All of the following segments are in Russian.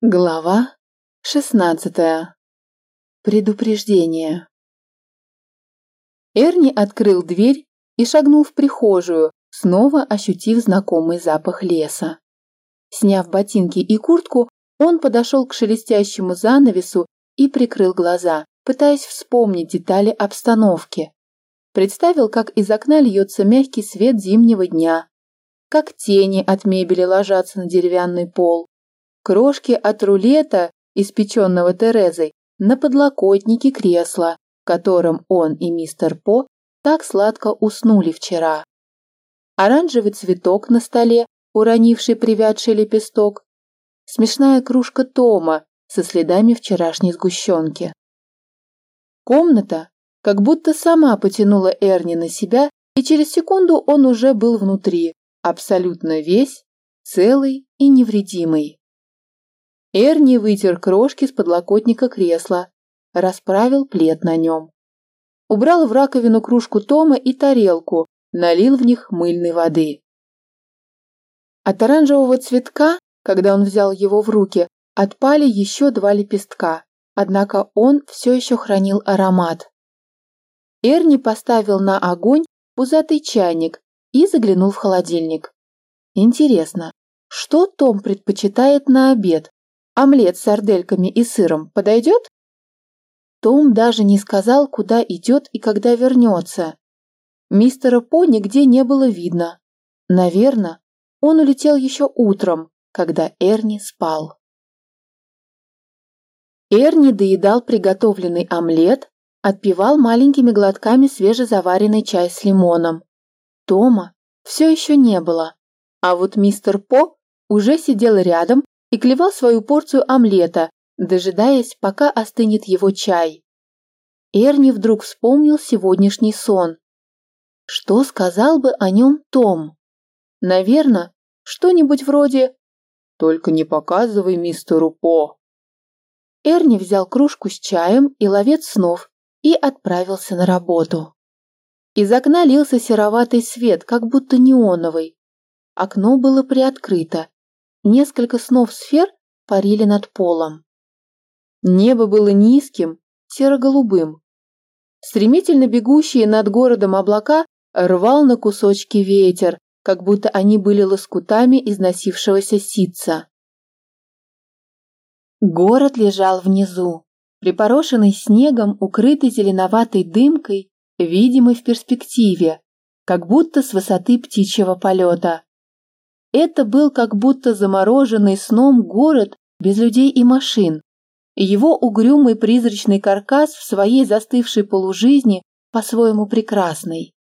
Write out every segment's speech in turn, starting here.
Глава шестнадцатая. Предупреждение. Эрни открыл дверь и шагнул в прихожую, снова ощутив знакомый запах леса. Сняв ботинки и куртку, он подошел к шелестящему занавесу и прикрыл глаза, пытаясь вспомнить детали обстановки. Представил, как из окна льется мягкий свет зимнего дня, как тени от мебели ложатся на деревянный пол, крошки от рулета, испеченного Терезой, на подлокотнике кресла, в котором он и мистер По так сладко уснули вчера. Оранжевый цветок на столе, уронивший привядший лепесток. Смешная кружка Тома со следами вчерашней сгущенки. Комната как будто сама потянула Эрни на себя, и через секунду он уже был внутри, абсолютно весь, целый и невредимый. Эрни вытер крошки с подлокотника кресла, расправил плед на нем. Убрал в раковину кружку Тома и тарелку, налил в них мыльной воды. От оранжевого цветка, когда он взял его в руки, отпали еще два лепестка, однако он все еще хранил аромат. Эрни поставил на огонь пузатый чайник и заглянул в холодильник. Интересно, что Том предпочитает на обед? Омлет с сардельками и сыром подойдет? Том даже не сказал, куда идет и когда вернется. Мистера По нигде не было видно. Наверное, он улетел еще утром, когда Эрни спал. Эрни доедал приготовленный омлет, отпивал маленькими глотками свежезаваренный чай с лимоном. Тома все еще не было, а вот мистер По уже сидел рядом и клевал свою порцию омлета, дожидаясь, пока остынет его чай. Эрни вдруг вспомнил сегодняшний сон. Что сказал бы о нем Том? Наверное, что-нибудь вроде «Только не показывай мистеру По». Эрни взял кружку с чаем и ловец снов и отправился на работу. Из окна лился сероватый свет, как будто неоновый. Окно было приоткрыто, Несколько снов сфер парили над полом. Небо было низким, серо-голубым. Стремительно бегущие над городом облака рвал на кусочки ветер, как будто они были лоскутами износившегося ситца. Город лежал внизу, припорошенный снегом, укрытый зеленоватой дымкой, видимый в перспективе, как будто с высоты птичьего полета. Это был как будто замороженный сном город без людей и машин. Его угрюмый призрачный каркас в своей застывшей полужизни по-своему прекрасный.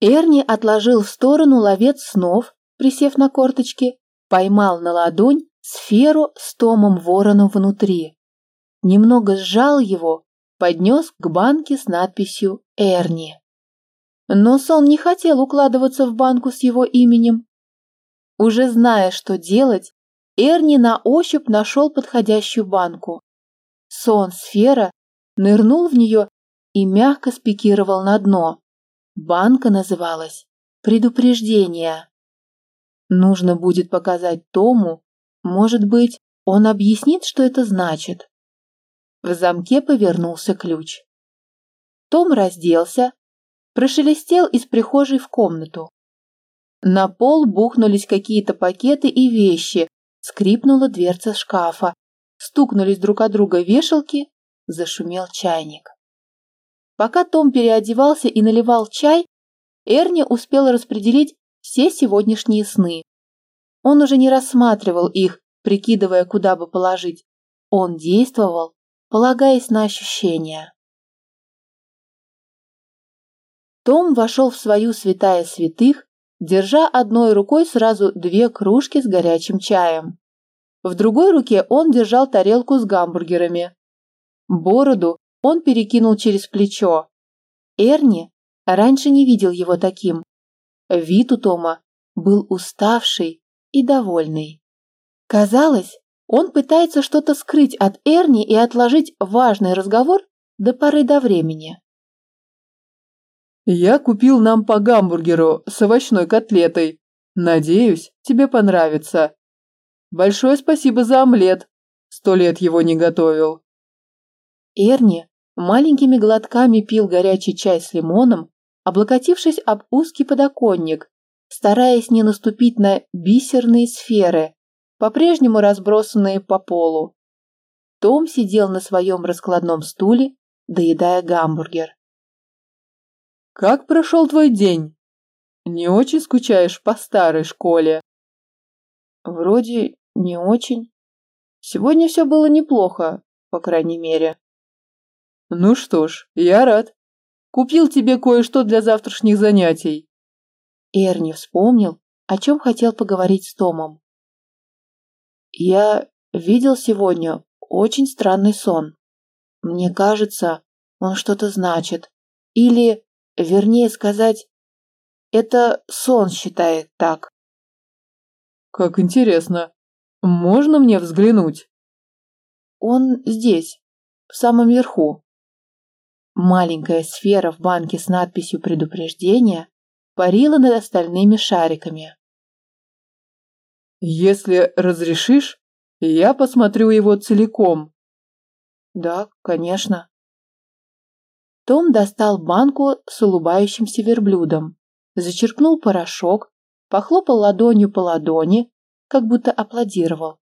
Эрни отложил в сторону ловец снов, присев на корточки, поймал на ладонь сферу с томом ворона внутри. Немного сжал его, поднес к банке с надписью «Эрни». Но сон не хотел укладываться в банку с его именем. Уже зная, что делать, Эрни на ощупь нашел подходящую банку. Сон-сфера нырнул в нее и мягко спикировал на дно. Банка называлась «Предупреждение». Нужно будет показать Тому, может быть, он объяснит, что это значит. В замке повернулся ключ. Том разделся, прошелестел из прихожей в комнату. На пол бухнулись какие-то пакеты и вещи, скрипнула дверца шкафа, стукнулись друг от друга вешалки, зашумел чайник. Пока Том переодевался и наливал чай, Эрни успел распределить все сегодняшние сны. Он уже не рассматривал их, прикидывая, куда бы положить. Он действовал, полагаясь на ощущения. Том вошел в свою святая святых, держа одной рукой сразу две кружки с горячим чаем. В другой руке он держал тарелку с гамбургерами. Бороду он перекинул через плечо. Эрни раньше не видел его таким. Вид у Тома был уставший и довольный. Казалось, он пытается что-то скрыть от Эрни и отложить важный разговор до поры до времени. Я купил нам по гамбургеру с овощной котлетой. Надеюсь, тебе понравится. большое спасибо за омлет. Сто лет его не готовил. Эрни маленькими глотками пил горячий чай с лимоном, облокотившись об узкий подоконник, стараясь не наступить на бисерные сферы, по-прежнему разбросанные по полу. Том сидел на своем раскладном стуле, доедая гамбургер. «Как прошел твой день? Не очень скучаешь по старой школе?» «Вроде не очень. Сегодня все было неплохо, по крайней мере». «Ну что ж, я рад. Купил тебе кое-что для завтрашних занятий». Эрни вспомнил, о чем хотел поговорить с Томом. «Я видел сегодня очень странный сон. Мне кажется, он что-то значит. Или, вернее сказать, это сон считает так». «Как интересно. Можно мне взглянуть?» «Он здесь, в самом верху». Маленькая сфера в банке с надписью предупреждения парила над остальными шариками. «Если разрешишь, я посмотрю его целиком». «Да, конечно». Том достал банку с улыбающимся верблюдом, зачерпнул порошок, похлопал ладонью по ладони, как будто аплодировал,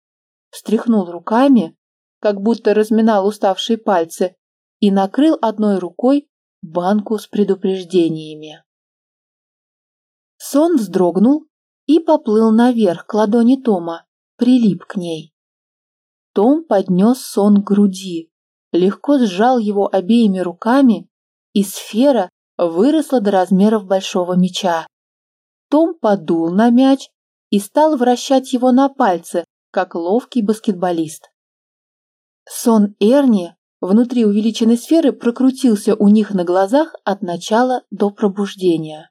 встряхнул руками, как будто разминал уставшие пальцы, и накрыл одной рукой банку с предупреждениями. Сон вздрогнул и поплыл наверх к ладони Тома, прилип к ней. Том поднес сон к груди, легко сжал его обеими руками, и сфера выросла до размеров большого мяча. Том подул на мяч и стал вращать его на пальце, как ловкий баскетболист. Сон Эрни внутри увеличенной сферы прокрутился у них на глазах от начала до пробуждения.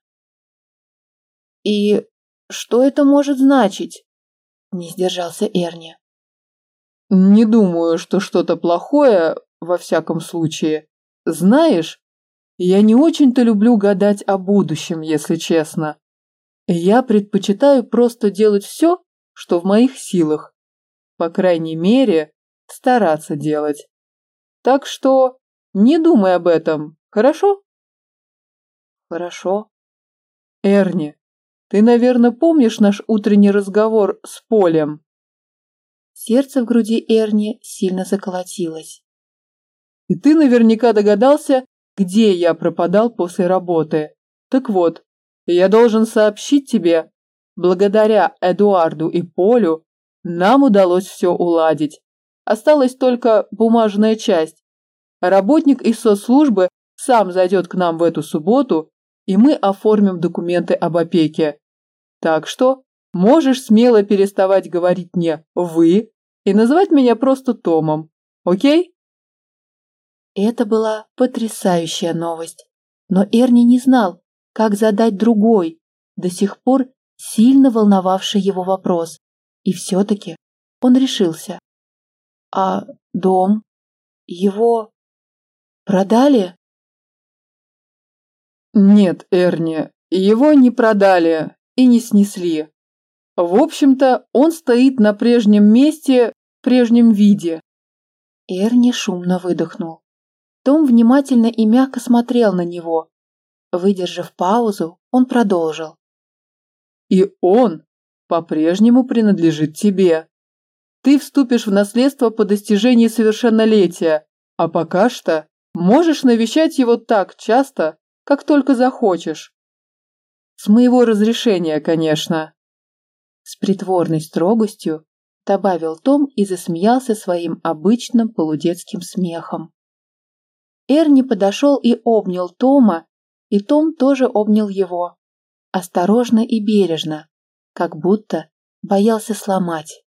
«И что это может значить?» – не сдержался Эрни. «Не думаю, что что-то плохое, во всяком случае. Знаешь, я не очень-то люблю гадать о будущем, если честно. Я предпочитаю просто делать все, что в моих силах. По крайней мере, стараться делать. Так что не думай об этом, хорошо? Хорошо. Эрни, ты, наверное, помнишь наш утренний разговор с Полем? Сердце в груди Эрни сильно заколотилось. И ты наверняка догадался, где я пропадал после работы. Так вот, я должен сообщить тебе, благодаря Эдуарду и Полю нам удалось все уладить. Осталась только бумажная часть. Работник из соцслужбы сам зайдет к нам в эту субботу, и мы оформим документы об опеке. Так что можешь смело переставать говорить мне «вы» и называть меня просто Томом, окей? Это была потрясающая новость, но Эрни не знал, как задать другой, до сих пор сильно волновавший его вопрос. И все-таки он решился. А дом? Его продали? Нет, Эрни, его не продали и не снесли. В общем-то, он стоит на прежнем месте, в прежнем виде. Эрни шумно выдохнул. Том внимательно и мягко смотрел на него. Выдержав паузу, он продолжил. И он по-прежнему принадлежит тебе. Ты вступишь в наследство по достижении совершеннолетия, а пока что можешь навещать его так часто, как только захочешь. С моего разрешения, конечно. С притворной строгостью добавил Том и засмеялся своим обычным полудетским смехом. Эрни подошел и обнял Тома, и Том тоже обнял его. Осторожно и бережно, как будто боялся сломать.